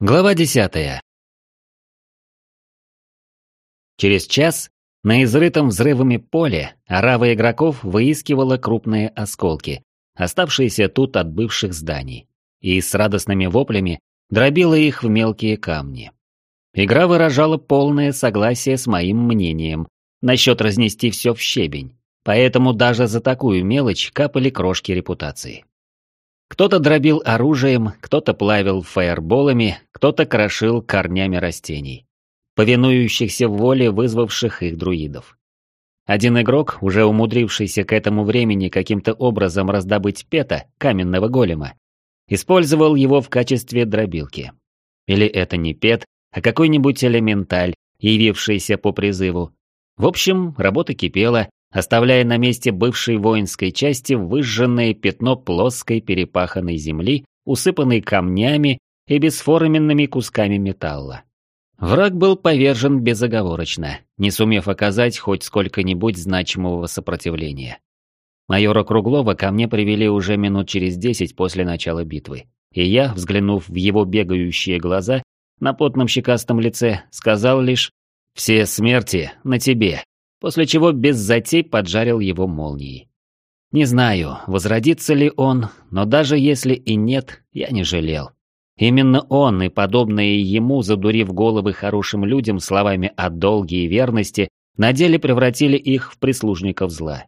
Глава десятая. Через час на изрытом взрывами поле орава игроков выискивала крупные осколки, оставшиеся тут от бывших зданий, и с радостными воплями дробила их в мелкие камни. Игра выражала полное согласие с моим мнением насчет разнести все в щебень, поэтому даже за такую мелочь капали крошки репутации. Кто-то дробил оружием, кто-то плавил фаерболами, кто-то крошил корнями растений, повинующихся воле вызвавших их друидов. Один игрок, уже умудрившийся к этому времени каким-то образом раздобыть пета, каменного голема, использовал его в качестве дробилки. Или это не пет, а какой-нибудь элементаль, явившийся по призыву. В общем, работа кипела, оставляя на месте бывшей воинской части выжженное пятно плоской перепаханной земли, усыпанной камнями и бесформенными кусками металла. Враг был повержен безоговорочно, не сумев оказать хоть сколько-нибудь значимого сопротивления. Майора Круглова ко мне привели уже минут через десять после начала битвы, и я, взглянув в его бегающие глаза, на потном щекастом лице, сказал лишь «Все смерти на тебе», после чего без затей поджарил его молнией. Не знаю, возродится ли он, но даже если и нет, я не жалел. Именно он и подобные ему, задурив головы хорошим людям словами о долге и верности, на деле превратили их в прислужников зла.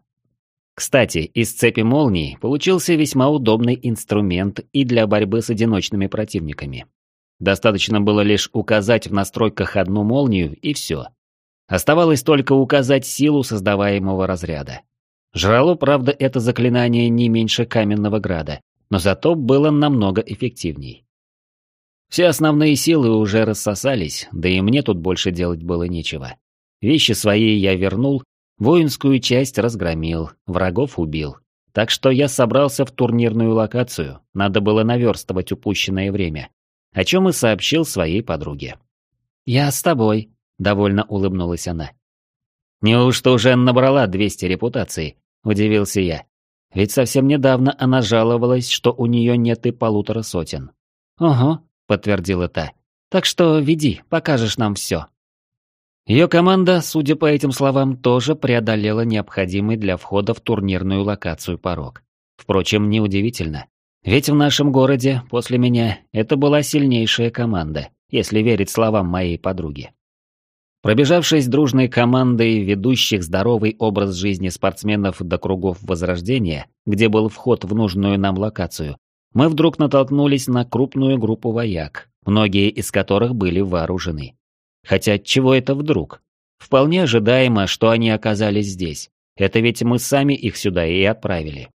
Кстати, из цепи молний получился весьма удобный инструмент и для борьбы с одиночными противниками. Достаточно было лишь указать в настройках одну молнию и все. Оставалось только указать силу создаваемого разряда. Жрало, правда, это заклинание не меньше каменного града, но зато было намного эффективней. Все основные силы уже рассосались, да и мне тут больше делать было нечего. Вещи свои я вернул, воинскую часть разгромил, врагов убил. Так что я собрался в турнирную локацию, надо было наверстывать упущенное время, о чем и сообщил своей подруге. «Я с тобой», довольно улыбнулась она. «Неужто уже набрала 200 репутаций?» – удивился я. Ведь совсем недавно она жаловалась, что у нее нет и полутора сотен. «Ого», – подтвердила та. «Так что веди, покажешь нам все». Ее команда, судя по этим словам, тоже преодолела необходимый для входа в турнирную локацию порог. Впрочем, неудивительно. Ведь в нашем городе, после меня, это была сильнейшая команда, если верить словам моей подруги. Пробежавшись дружной командой ведущих здоровый образ жизни спортсменов до кругов Возрождения, где был вход в нужную нам локацию, мы вдруг натолкнулись на крупную группу вояк, многие из которых были вооружены. Хотя чего это вдруг? Вполне ожидаемо, что они оказались здесь. Это ведь мы сами их сюда и отправили.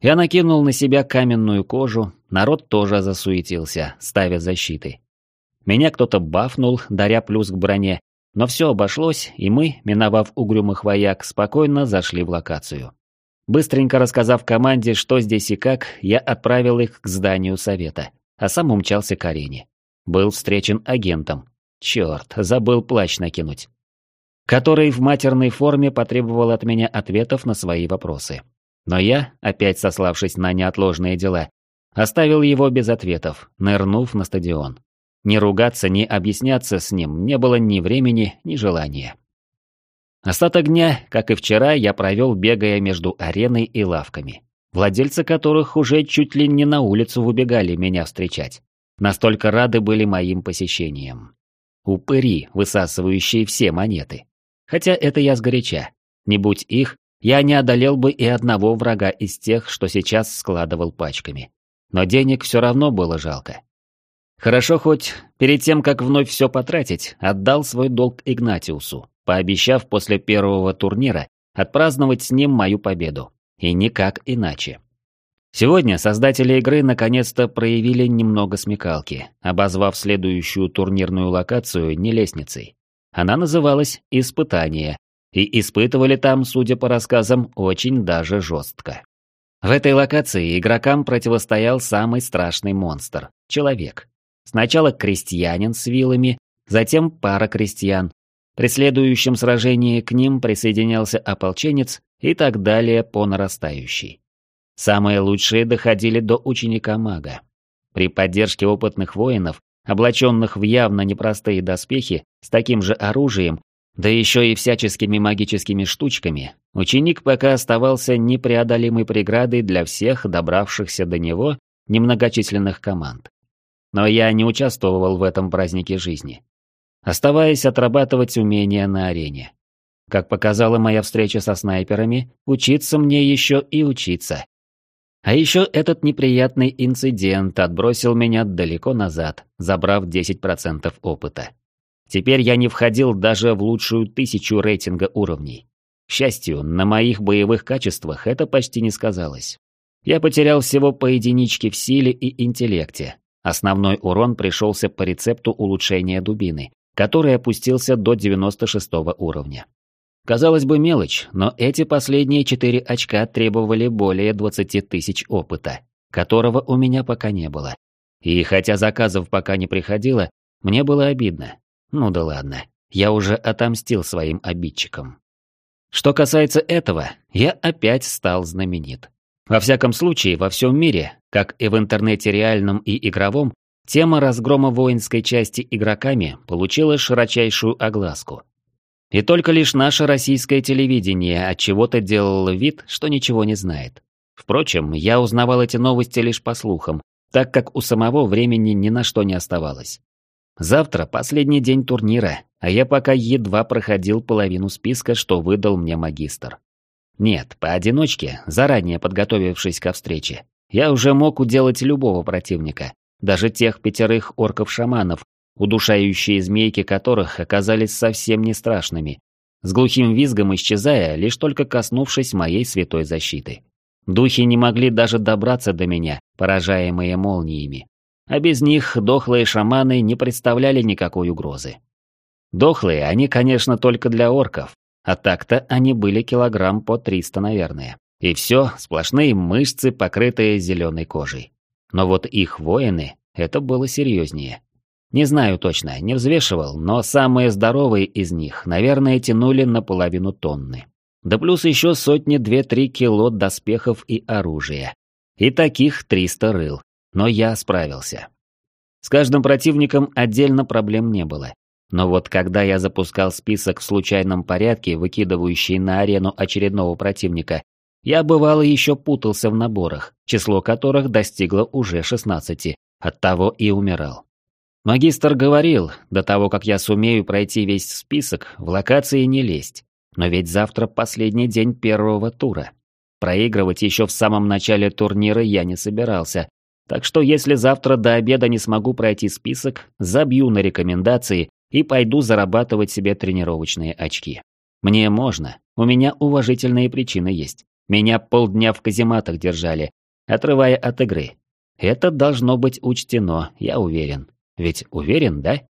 Я накинул на себя каменную кожу, народ тоже засуетился, ставя защиты. Меня кто-то бафнул, даря плюс к броне, но все обошлось, и мы, миновав угрюмых вояк, спокойно зашли в локацию. Быстренько рассказав команде, что здесь и как, я отправил их к зданию совета, а сам умчался к арене. Был встречен агентом. Черт, забыл плащ накинуть. Который в матерной форме потребовал от меня ответов на свои вопросы. Но я, опять сославшись на неотложные дела, оставил его без ответов, нырнув на стадион. Ни ругаться, ни объясняться с ним не было ни времени, ни желания. Остаток дня, как и вчера, я провел, бегая между ареной и лавками, владельцы которых уже чуть ли не на улицу выбегали меня встречать. Настолько рады были моим посещением. Упыри, высасывающие все монеты. Хотя это я сгоряча. Не будь их, я не одолел бы и одного врага из тех, что сейчас складывал пачками. Но денег все равно было жалко. Хорошо хоть, перед тем, как вновь все потратить, отдал свой долг Игнатиусу, пообещав после первого турнира отпраздновать с ним мою победу. И никак иначе. Сегодня создатели игры наконец-то проявили немного смекалки, обозвав следующую турнирную локацию не лестницей. Она называлась «Испытание», и испытывали там, судя по рассказам, очень даже жестко. В этой локации игрокам противостоял самый страшный монстр – человек. Сначала крестьянин с вилами, затем пара крестьян. При следующем сражении к ним присоединялся ополченец и так далее по нарастающей. Самые лучшие доходили до ученика-мага. При поддержке опытных воинов облаченных в явно непростые доспехи, с таким же оружием, да еще и всяческими магическими штучками, ученик пока оставался непреодолимой преградой для всех добравшихся до него немногочисленных команд. Но я не участвовал в этом празднике жизни, оставаясь отрабатывать умения на арене. Как показала моя встреча со снайперами, учиться мне еще и учиться. А еще этот неприятный инцидент отбросил меня далеко назад, забрав 10% опыта. Теперь я не входил даже в лучшую тысячу рейтинга уровней. К счастью, на моих боевых качествах это почти не сказалось. Я потерял всего по единичке в силе и интеллекте. Основной урон пришелся по рецепту улучшения дубины, который опустился до 96 уровня. Казалось бы, мелочь, но эти последние четыре очка требовали более 20 тысяч опыта, которого у меня пока не было. И хотя заказов пока не приходило, мне было обидно. Ну да ладно, я уже отомстил своим обидчикам. Что касается этого, я опять стал знаменит. Во всяком случае, во всем мире, как и в интернете реальном и игровом, тема разгрома воинской части игроками получила широчайшую огласку. И только лишь наше российское телевидение от чего-то делало вид, что ничего не знает. Впрочем, я узнавал эти новости лишь по слухам, так как у самого времени ни на что не оставалось. Завтра последний день турнира, а я пока едва проходил половину списка, что выдал мне магистр. Нет, поодиночке, заранее подготовившись ко встрече, я уже мог уделать любого противника, даже тех пятерых орков-шаманов, удушающие змейки которых оказались совсем не страшными, с глухим визгом исчезая, лишь только коснувшись моей святой защиты. Духи не могли даже добраться до меня, поражаемые молниями. А без них дохлые шаманы не представляли никакой угрозы. Дохлые они, конечно, только для орков, а так-то они были килограмм по 300, наверное. И все, сплошные мышцы, покрытые зеленой кожей. Но вот их воины, это было серьезнее. Не знаю точно, не взвешивал, но самые здоровые из них, наверное, тянули на половину тонны. Да плюс еще сотни две-три кило доспехов и оружия. И таких триста рыл. Но я справился. С каждым противником отдельно проблем не было. Но вот когда я запускал список в случайном порядке, выкидывающий на арену очередного противника, я бывало еще путался в наборах, число которых достигло уже 16, оттого и умирал. Магистр говорил, до того, как я сумею пройти весь список, в локации не лезть. Но ведь завтра последний день первого тура. Проигрывать еще в самом начале турнира я не собирался. Так что если завтра до обеда не смогу пройти список, забью на рекомендации и пойду зарабатывать себе тренировочные очки. Мне можно, у меня уважительные причины есть. Меня полдня в казематах держали, отрывая от игры. Это должно быть учтено, я уверен. Ведь уверен, да?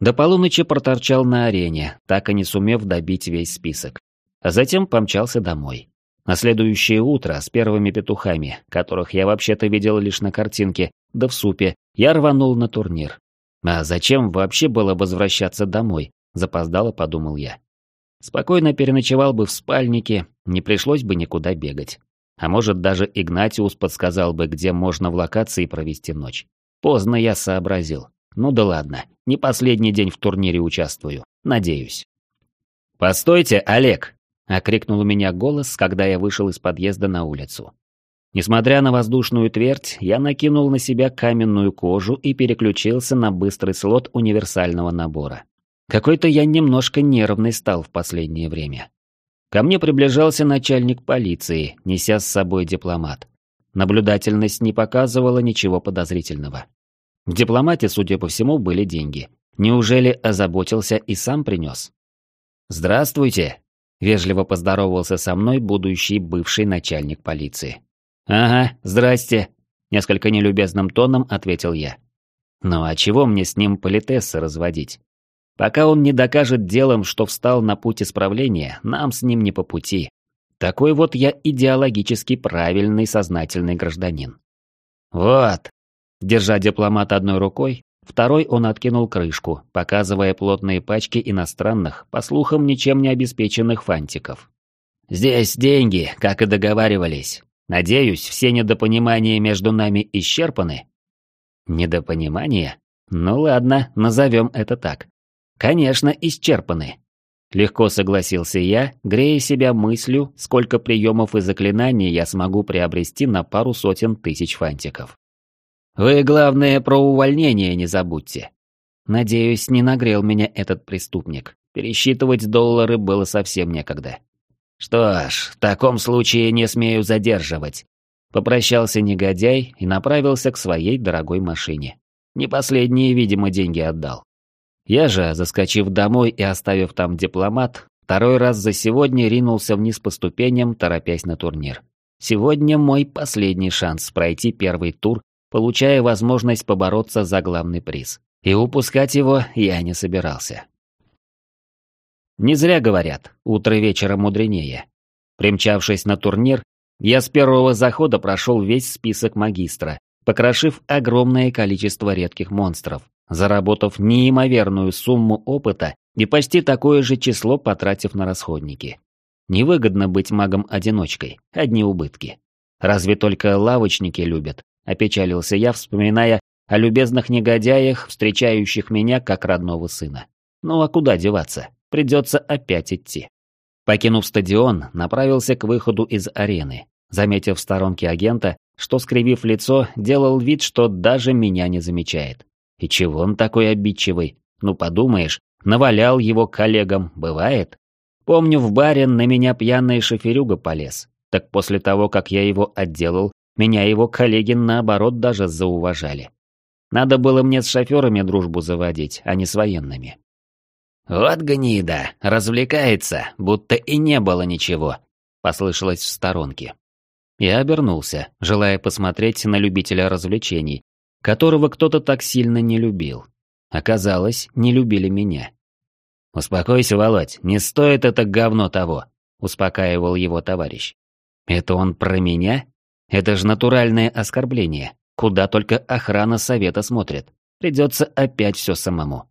До полуночи проторчал на арене, так и не сумев добить весь список. А затем помчался домой. На следующее утро с первыми петухами, которых я вообще-то видел лишь на картинке, да в супе, я рванул на турнир. А зачем вообще было возвращаться домой? Запоздало, подумал я. Спокойно переночевал бы в спальнике, не пришлось бы никуда бегать. А может, даже Игнатиус подсказал бы, где можно в локации провести ночь. Поздно я сообразил. Ну да ладно, не последний день в турнире участвую. Надеюсь. «Постойте, Олег!» — окрикнул меня голос, когда я вышел из подъезда на улицу. Несмотря на воздушную твердь, я накинул на себя каменную кожу и переключился на быстрый слот универсального набора. Какой-то я немножко нервный стал в последнее время. Ко мне приближался начальник полиции, неся с собой дипломат. Наблюдательность не показывала ничего подозрительного. В дипломате, судя по всему, были деньги. Неужели озаботился и сам принес? «Здравствуйте!» – вежливо поздоровался со мной будущий бывший начальник полиции. «Ага, здрасте!» – несколько нелюбезным тоном ответил я. «Ну а чего мне с ним политессы разводить? Пока он не докажет делом, что встал на путь исправления, нам с ним не по пути. Такой вот я идеологически правильный сознательный гражданин». «Вот!» Держа дипломат одной рукой, второй он откинул крышку, показывая плотные пачки иностранных, по слухам, ничем не обеспеченных фантиков. «Здесь деньги, как и договаривались. Надеюсь, все недопонимания между нами исчерпаны?» «Недопонимания? Ну ладно, назовем это так. Конечно, исчерпаны. Легко согласился я, грея себя мыслью, сколько приемов и заклинаний я смогу приобрести на пару сотен тысяч фантиков. Вы, главное, про увольнение не забудьте. Надеюсь, не нагрел меня этот преступник. Пересчитывать доллары было совсем некогда. Что ж, в таком случае не смею задерживать. Попрощался негодяй и направился к своей дорогой машине. Не последние, видимо, деньги отдал. Я же, заскочив домой и оставив там дипломат, второй раз за сегодня ринулся вниз по ступеням, торопясь на турнир. Сегодня мой последний шанс пройти первый тур, получая возможность побороться за главный приз. И упускать его я не собирался. Не зря говорят, утро вечера мудренее. Примчавшись на турнир, я с первого захода прошел весь список магистра, покрошив огромное количество редких монстров, заработав неимоверную сумму опыта и почти такое же число потратив на расходники. Невыгодно быть магом-одиночкой, одни убытки. Разве только лавочники любят, опечалился я, вспоминая о любезных негодяях, встречающих меня как родного сына. Ну а куда деваться? Придется опять идти. Покинув стадион, направился к выходу из арены, заметив в сторонке агента, что, скривив лицо, делал вид, что даже меня не замечает. И чего он такой обидчивый? Ну подумаешь, навалял его коллегам, бывает? Помню, в баре на меня пьяный шоферюга полез. Так после того, как я его отделал, меня его коллеги наоборот даже зауважали. Надо было мне с шоферами дружбу заводить, а не с военными. «Вот гнида, развлекается, будто и не было ничего», — послышалось в сторонке. Я обернулся, желая посмотреть на любителя развлечений, которого кто-то так сильно не любил. Оказалось, не любили меня. «Успокойся, Володь, не стоит это говно того», — успокаивал его товарищ. «Это он про меня? Это же натуральное оскорбление. Куда только охрана совета смотрит. Придется опять все самому».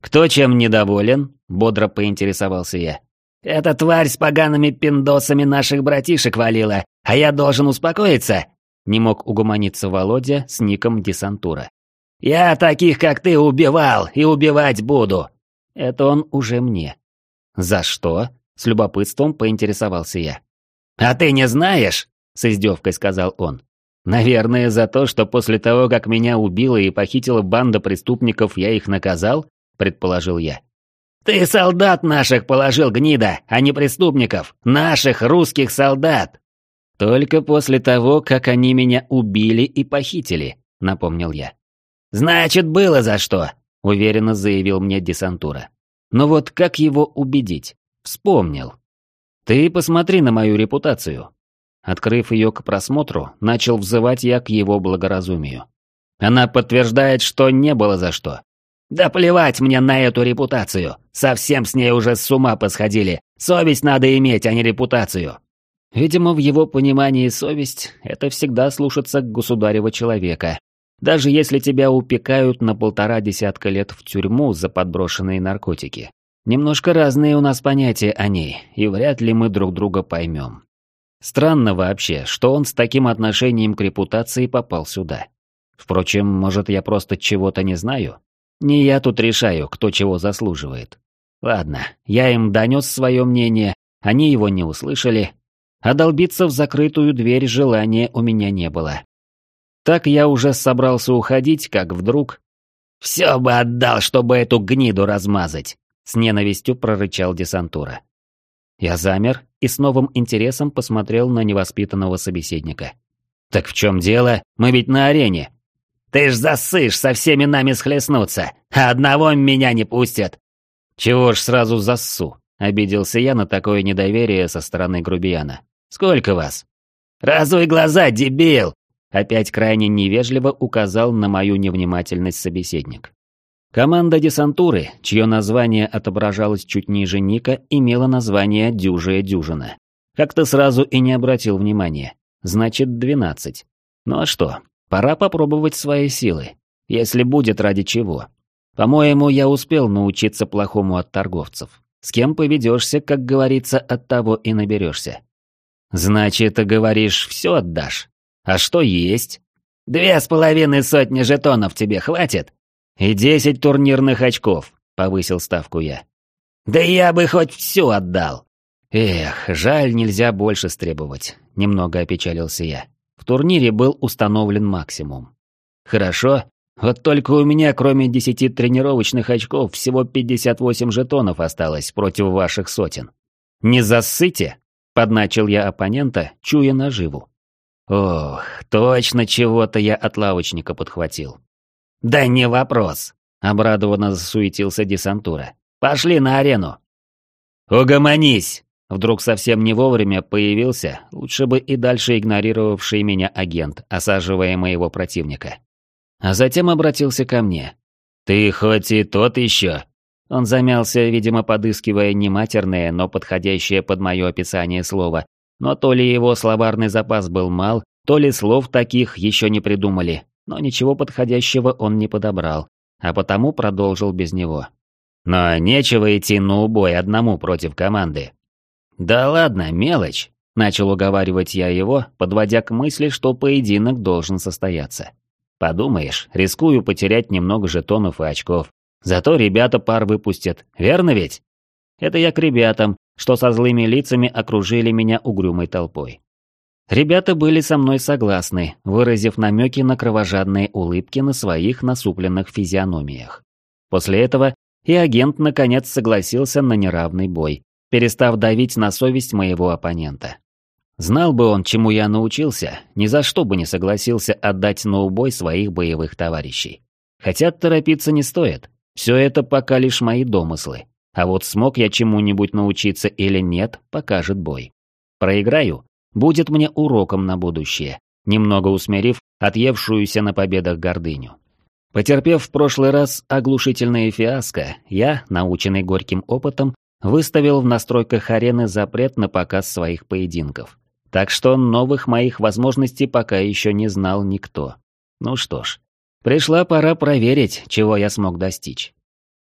«Кто чем недоволен?» — бодро поинтересовался я. «Эта тварь с погаными пиндосами наших братишек валила, а я должен успокоиться?» Не мог угомониться Володя с ником десантура. «Я таких, как ты, убивал и убивать буду!» Это он уже мне. «За что?» — с любопытством поинтересовался я. «А ты не знаешь?» — с издевкой сказал он. «Наверное, за то, что после того, как меня убила и похитила банда преступников, я их наказал?» — предположил я. «Ты солдат наших положил, гнида, а не преступников! Наших русских солдат!» «Только после того, как они меня убили и похитили», — напомнил я. «Значит, было за что», — уверенно заявил мне десантура. «Но вот как его убедить? Вспомнил. Ты посмотри на мою репутацию». Открыв ее к просмотру, начал взывать я к его благоразумию. Она подтверждает, что не было за что. «Да плевать мне на эту репутацию! Совсем с ней уже с ума посходили! Совесть надо иметь, а не репутацию!» Видимо, в его понимании совесть – это всегда слушаться государева человека. Даже если тебя упекают на полтора десятка лет в тюрьму за подброшенные наркотики. Немножко разные у нас понятия о ней, и вряд ли мы друг друга поймем. Странно вообще, что он с таким отношением к репутации попал сюда. Впрочем, может, я просто чего-то не знаю? Не я тут решаю, кто чего заслуживает. Ладно, я им донес свое мнение, они его не услышали, а долбиться в закрытую дверь желания у меня не было. Так я уже собрался уходить, как вдруг... «Все бы отдал, чтобы эту гниду размазать!» С ненавистью прорычал десантура. Я замер и с новым интересом посмотрел на невоспитанного собеседника. «Так в чем дело? Мы ведь на арене!» «Ты ж засышь со всеми нами схлестнуться, а одного меня не пустят!» «Чего ж сразу зассу?» — обиделся я на такое недоверие со стороны грубияна. Сколько вас?» «Разуй глаза, дебил!» Опять крайне невежливо указал на мою невнимательность собеседник. Команда десантуры, чье название отображалось чуть ниже ника, имела название «Дюжая дюжина». Как-то сразу и не обратил внимания. Значит, двенадцать. Ну а что, пора попробовать свои силы. Если будет ради чего. По-моему, я успел научиться плохому от торговцев. С кем поведешься, как говорится, от того и наберешься. «Значит, говоришь, все отдашь? А что есть?» «Две с половиной сотни жетонов тебе хватит?» «И десять турнирных очков», — повысил ставку я. «Да я бы хоть все отдал!» «Эх, жаль, нельзя больше стребовать», — немного опечалился я. В турнире был установлен максимум. «Хорошо, вот только у меня, кроме десяти тренировочных очков, всего 58 жетонов осталось против ваших сотен. Не засыте?» — подначил я оппонента, чуя наживу. «Ох, точно чего-то я от лавочника подхватил. «Да не вопрос», — обрадованно засуетился десантура. «Пошли на арену». «Угомонись!» Вдруг совсем не вовремя появился, лучше бы и дальше игнорировавший меня агент, осаживая моего противника. А затем обратился ко мне. «Ты хоть и тот еще?» Он замялся, видимо, подыскивая не матерное, но подходящее под мое описание слово. Но то ли его словарный запас был мал, то ли слов таких еще не придумали, но ничего подходящего он не подобрал, а потому продолжил без него. Но нечего идти на убой одному против команды. Да ладно, мелочь, начал уговаривать я его, подводя к мысли, что поединок должен состояться. Подумаешь, рискую потерять немного жетонов и очков. Зато ребята пар выпустят, верно ведь? Это я к ребятам, что со злыми лицами окружили меня угрюмой толпой. Ребята были со мной согласны, выразив намеки на кровожадные улыбки на своих насупленных физиономиях. После этого и агент наконец согласился на неравный бой, перестав давить на совесть моего оппонента. Знал бы он, чему я научился, ни за что бы не согласился отдать на убой своих боевых товарищей. Хотя торопиться не стоит, все это пока лишь мои домыслы. А вот смог я чему-нибудь научиться или нет, покажет бой. Проиграю, будет мне уроком на будущее, немного усмирив отъевшуюся на победах гордыню. Потерпев в прошлый раз оглушительное фиаско, я, наученный горьким опытом, выставил в настройках арены запрет на показ своих поединков. Так что новых моих возможностей пока еще не знал никто. Ну что ж, пришла пора проверить, чего я смог достичь.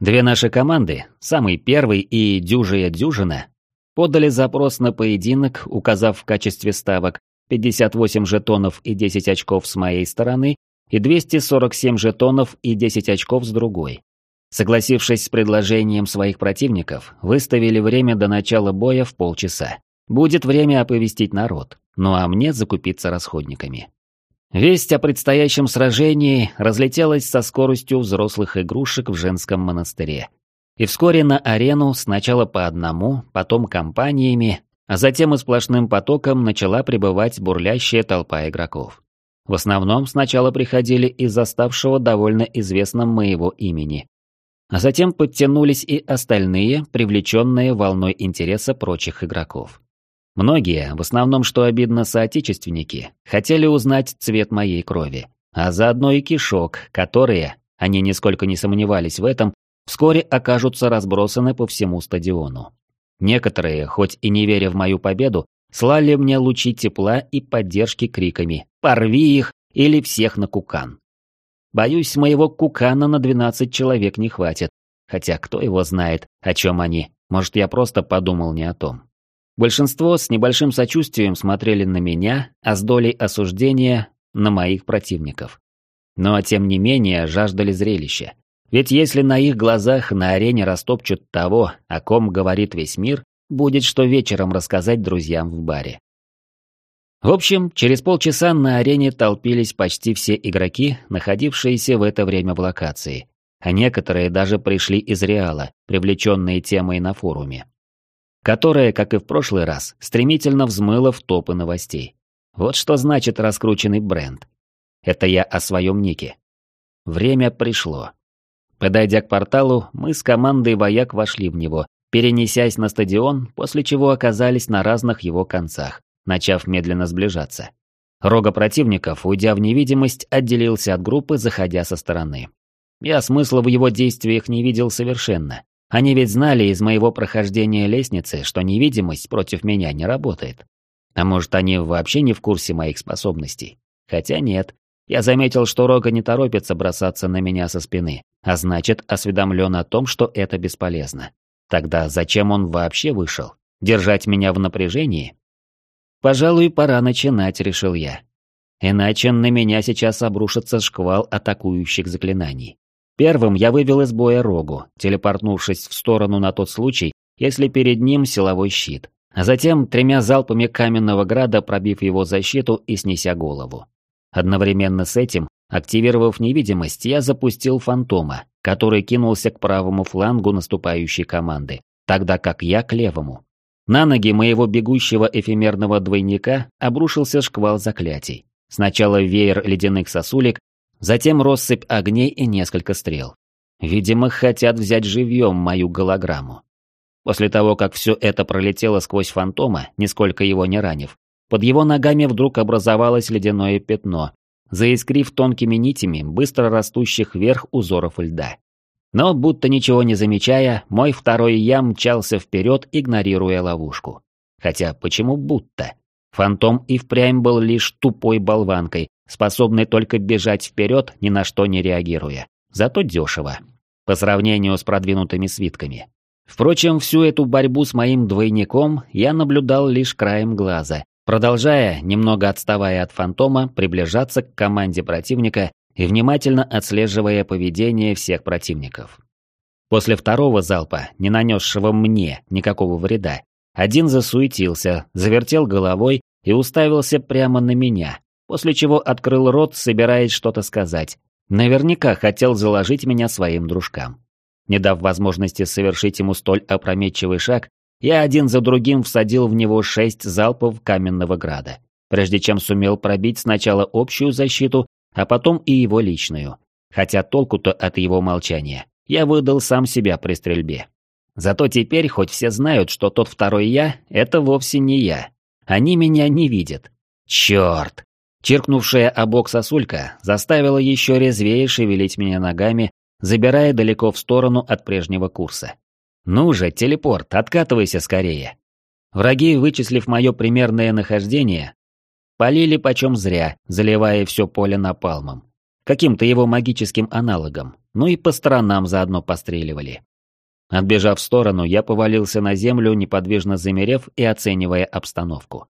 Две наши команды, самый первый и дюжая дюжина, подали запрос на поединок, указав в качестве ставок 58 жетонов и 10 очков с моей стороны и 247 жетонов и 10 очков с другой. Согласившись с предложением своих противников, выставили время до начала боя в полчаса. Будет время оповестить народ, ну а мне закупиться расходниками. Весть о предстоящем сражении разлетелась со скоростью взрослых игрушек в женском монастыре. И вскоре на арену сначала по одному, потом компаниями, а затем и сплошным потоком начала прибывать бурлящая толпа игроков. В основном сначала приходили из заставшего довольно известным моего имени. А затем подтянулись и остальные, привлеченные волной интереса прочих игроков. Многие, в основном что обидно соотечественники, хотели узнать цвет моей крови, а заодно и кишок, которые, они нисколько не сомневались в этом, вскоре окажутся разбросаны по всему стадиону. Некоторые, хоть и не веря в мою победу, слали мне лучи тепла и поддержки криками «Порви их!» или «Всех на кукан!». Боюсь, моего кукана на 12 человек не хватит, хотя кто его знает, о чем они, может, я просто подумал не о том. Большинство с небольшим сочувствием смотрели на меня, а с долей осуждения на моих противников. Но тем не менее жаждали зрелища, ведь если на их глазах на арене растопчут того, о ком говорит весь мир, будет что вечером рассказать друзьям в баре. В общем, через полчаса на арене толпились почти все игроки, находившиеся в это время в локации, а некоторые даже пришли из Реала, привлеченные темой на форуме, которая, как и в прошлый раз, стремительно взмыла в топы новостей. Вот что значит раскрученный бренд. Это я о своем нике. Время пришло. Подойдя к порталу, мы с командой вояк вошли в него, перенесясь на стадион, после чего оказались на разных его концах, начав медленно сближаться. Рога противников, уйдя в невидимость, отделился от группы, заходя со стороны. Я смысла в его действиях не видел совершенно. Они ведь знали из моего прохождения лестницы, что невидимость против меня не работает. А может, они вообще не в курсе моих способностей? Хотя нет, я заметил, что Рога не торопится бросаться на меня со спины, а значит, осведомлен о том, что это бесполезно. Тогда зачем он вообще вышел? Держать меня в напряжении? Пожалуй, пора начинать, решил я. Иначе на меня сейчас обрушится шквал атакующих заклинаний. Первым я вывел из боя рогу, телепортнувшись в сторону на тот случай, если перед ним силовой щит, а затем тремя залпами каменного града пробив его защиту и снеся голову. Одновременно с этим, активировав невидимость, я запустил фантома, который кинулся к правому флангу наступающей команды, тогда как я к левому. На ноги моего бегущего эфемерного двойника обрушился шквал заклятий. Сначала веер ледяных сосулек, затем россыпь огней и несколько стрел. Видимо, хотят взять живьем мою голограмму. После того, как все это пролетело сквозь фантома, нисколько его не ранив, под его ногами вдруг образовалось ледяное пятно, заискрив тонкими нитями быстро растущих вверх узоров льда. Но, будто ничего не замечая, мой второй я мчался вперед, игнорируя ловушку. Хотя почему будто? Фантом и впрямь был лишь тупой болванкой, способной только бежать вперед, ни на что не реагируя. Зато дешево. По сравнению с продвинутыми свитками. Впрочем, всю эту борьбу с моим двойником я наблюдал лишь краем глаза, продолжая, немного отставая от фантома, приближаться к команде противника и внимательно отслеживая поведение всех противников. После второго залпа, не нанесшего мне никакого вреда, один засуетился, завертел головой и уставился прямо на меня, после чего открыл рот, собираясь что-то сказать. Наверняка хотел заложить меня своим дружкам. Не дав возможности совершить ему столь опрометчивый шаг, я один за другим всадил в него шесть залпов каменного града, прежде чем сумел пробить сначала общую защиту, а потом и его личную. Хотя толку-то от его молчания. Я выдал сам себя при стрельбе. Зато теперь хоть все знают, что тот второй я — это вовсе не я. Они меня не видят. Черт! Чиркнувшая о бок сосулька заставила еще резвее шевелить меня ногами, забирая далеко в сторону от прежнего курса. «Ну же, телепорт, откатывайся скорее!» Враги, вычислив мое примерное нахождение, Полили почем зря, заливая все поле напалмом. Каким-то его магическим аналогом. Ну и по сторонам заодно постреливали. Отбежав в сторону, я повалился на землю, неподвижно замерев и оценивая обстановку.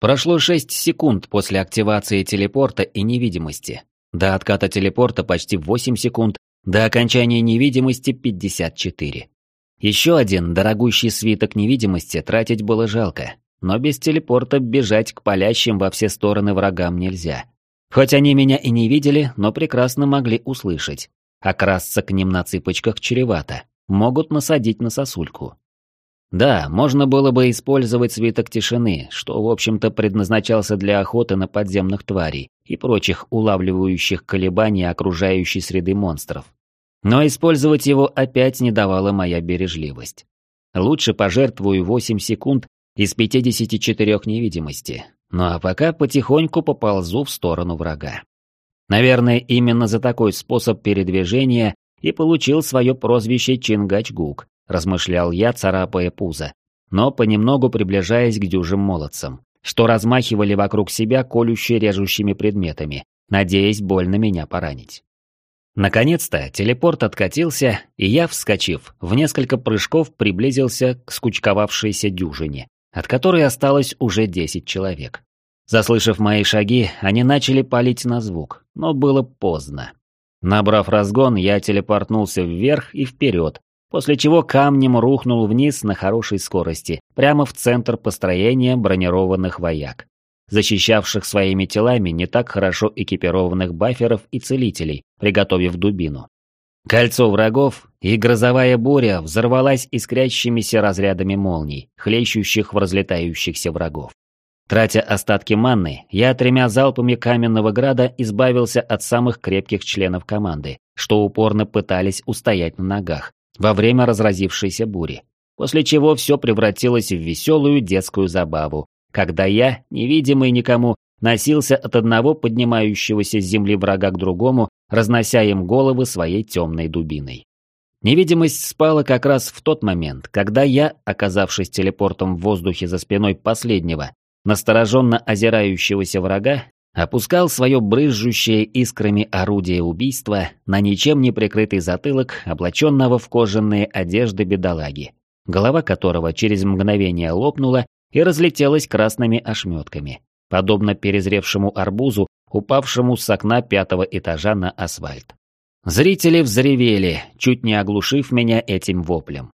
Прошло 6 секунд после активации телепорта и невидимости. До отката телепорта почти 8 секунд, до окончания невидимости 54. Еще один дорогущий свиток невидимости тратить было жалко, но без телепорта бежать к палящим во все стороны врагам нельзя. Хоть они меня и не видели, но прекрасно могли услышать. А красться к ним на цыпочках чревато. Могут насадить на сосульку. Да, можно было бы использовать свиток тишины, что, в общем-то, предназначался для охоты на подземных тварей и прочих улавливающих колебаний окружающей среды монстров. Но использовать его опять не давала моя бережливость. Лучше пожертвую 8 секунд из 54 невидимости. Ну а пока потихоньку поползу в сторону врага. Наверное, именно за такой способ передвижения и получил свое прозвище Чингачгук, размышлял я, царапая пузо, но понемногу приближаясь к дюжим молодцам, что размахивали вокруг себя колюще-режущими предметами, надеясь больно меня поранить. Наконец-то телепорт откатился, и я, вскочив, в несколько прыжков приблизился к скучковавшейся дюжине, от которой осталось уже 10 человек. Заслышав мои шаги, они начали палить на звук, но было поздно. Набрав разгон, я телепортнулся вверх и вперед, после чего камнем рухнул вниз на хорошей скорости, прямо в центр построения бронированных вояк, защищавших своими телами не так хорошо экипированных баферов и целителей, приготовив дубину. Кольцо врагов, и грозовая буря взорвалась искрящимися разрядами молний, хлещущих в разлетающихся врагов. Тратя остатки манны, я тремя залпами каменного града избавился от самых крепких членов команды, что упорно пытались устоять на ногах во время разразившейся бури, после чего все превратилось в веселую детскую забаву, когда я, невидимый никому, носился от одного поднимающегося с земли врага к другому, разнося им головы своей темной дубиной. Невидимость спала как раз в тот момент, когда я, оказавшись телепортом в воздухе за спиной последнего, настороженно озирающегося врага, опускал свое брызжущее искрами орудие убийства на ничем не прикрытый затылок, облаченного в кожаные одежды бедолаги, голова которого через мгновение лопнула и разлетелась красными ошметками, подобно перезревшему арбузу, упавшему с окна пятого этажа на асфальт. Зрители взревели, чуть не оглушив меня этим воплем,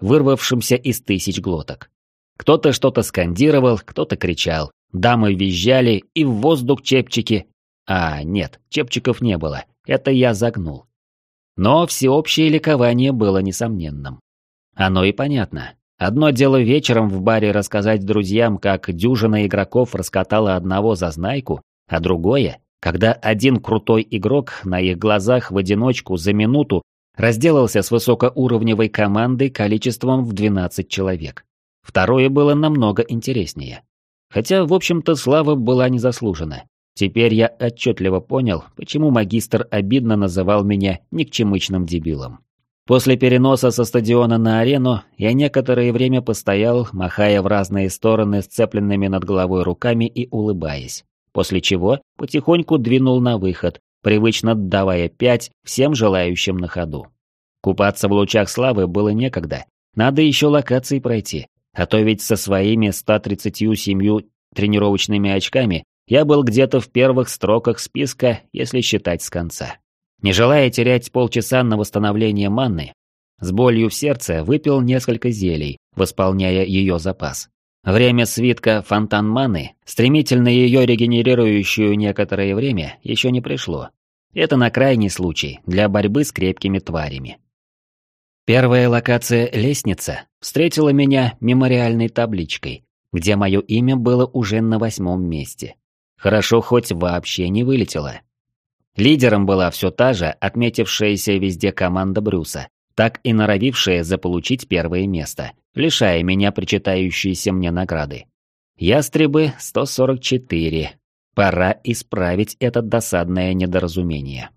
вырвавшимся из тысяч глоток. Кто-то что-то скандировал, кто-то кричал, дамы визжали и в воздух чепчики. А, нет, чепчиков не было, это я загнул. Но всеобщее ликование было несомненным. Оно и понятно. Одно дело вечером в баре рассказать друзьям, как дюжина игроков раскатала одного зазнайку, а другое, когда один крутой игрок на их глазах в одиночку за минуту разделался с высокоуровневой командой количеством в 12 человек. Второе было намного интереснее. Хотя, в общем-то, слава была незаслужена. Теперь я отчетливо понял, почему магистр обидно называл меня никчемычным дебилом. После переноса со стадиона на арену я некоторое время постоял, махая в разные стороны сцепленными над головой руками и улыбаясь, после чего потихоньку двинул на выход, привычно давая пять всем желающим на ходу. Купаться в лучах славы было некогда, надо еще локации пройти, а то ведь со своими 137 тренировочными очками я был где-то в первых строках списка, если считать с конца. Не желая терять полчаса на восстановление манны, с болью в сердце выпил несколько зелий, восполняя ее запас. Время свитка «Фонтан маны», стремительно ее регенерирующую некоторое время, еще не пришло. Это на крайний случай, для борьбы с крепкими тварями. Первая локация «Лестница» встретила меня мемориальной табличкой, где мое имя было уже на восьмом месте. Хорошо хоть вообще не вылетело. Лидером была все та же, отметившаяся везде команда Брюса, так и норовившая заполучить первое место, лишая меня причитающейся мне награды. Ястребы 144. Пора исправить это досадное недоразумение.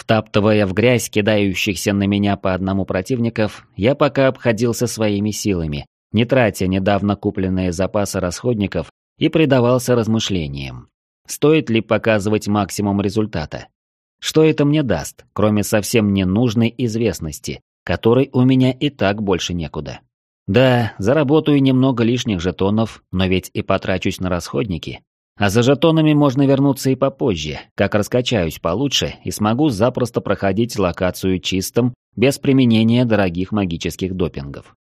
Втаптывая в грязь кидающихся на меня по одному противников, я пока обходился своими силами, не тратя недавно купленные запасы расходников и предавался размышлениям. Стоит ли показывать максимум результата? Что это мне даст, кроме совсем ненужной известности, которой у меня и так больше некуда? Да, заработаю немного лишних жетонов, но ведь и потрачусь на расходники. А за жетонами можно вернуться и попозже, как раскачаюсь получше и смогу запросто проходить локацию чистым, без применения дорогих магических допингов.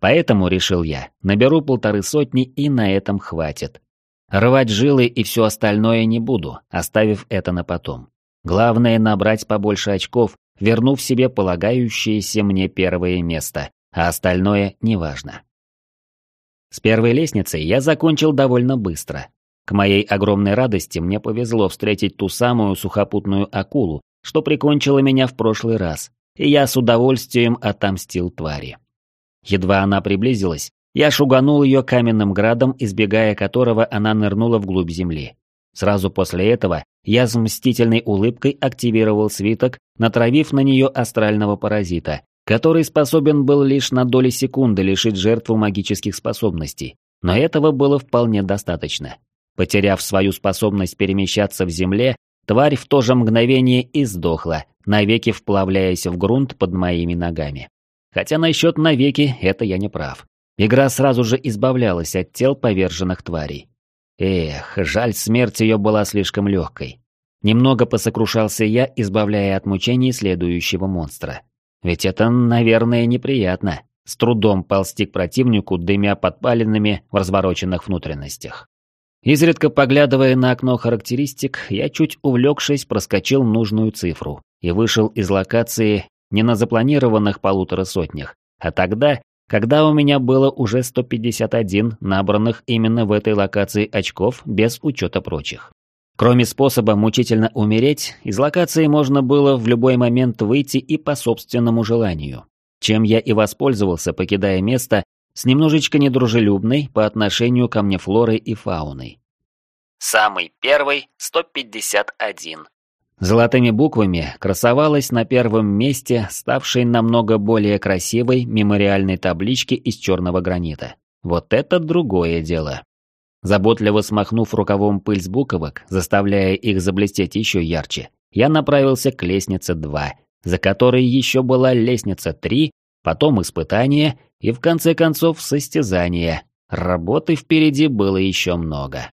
Поэтому, решил я, наберу полторы сотни и на этом хватит. Рвать жилы и все остальное не буду, оставив это на потом. Главное набрать побольше очков, вернув себе полагающееся мне первое место, а остальное неважно. С первой лестницей я закончил довольно быстро. К моей огромной радости мне повезло встретить ту самую сухопутную акулу, что прикончила меня в прошлый раз, и я с удовольствием отомстил твари. Едва она приблизилась, я шуганул ее каменным градом, избегая которого она нырнула вглубь земли. Сразу после этого я с мстительной улыбкой активировал свиток, натравив на нее астрального паразита, который способен был лишь на доли секунды лишить жертву магических способностей. Но этого было вполне достаточно. Потеряв свою способность перемещаться в земле, тварь в то же мгновение и сдохла, навеки вплавляясь в грунт под моими ногами. Хотя насчет навеки это я не прав. Игра сразу же избавлялась от тел поверженных тварей. Эх, жаль, смерть ее была слишком легкой. Немного посокрушался я, избавляя от мучений следующего монстра. Ведь это, наверное, неприятно. С трудом ползти к противнику, дымя подпаленными в развороченных внутренностях. Изредка поглядывая на окно характеристик, я чуть увлекшись проскочил нужную цифру и вышел из локации не на запланированных полутора сотнях, а тогда, когда у меня было уже 151 набранных именно в этой локации очков без учета прочих. Кроме способа мучительно умереть, из локации можно было в любой момент выйти и по собственному желанию, чем я и воспользовался, покидая место с немножечко недружелюбной по отношению ко мне флорой и фауной. Самый первый – 151. Золотыми буквами красовалась на первом месте ставшей намного более красивой мемориальной таблички из черного гранита. Вот это другое дело. Заботливо смахнув рукавом пыль с буковок, заставляя их заблестеть еще ярче, я направился к лестнице 2, за которой еще была лестница 3, потом испытание и в конце концов состязание. Работы впереди было еще много.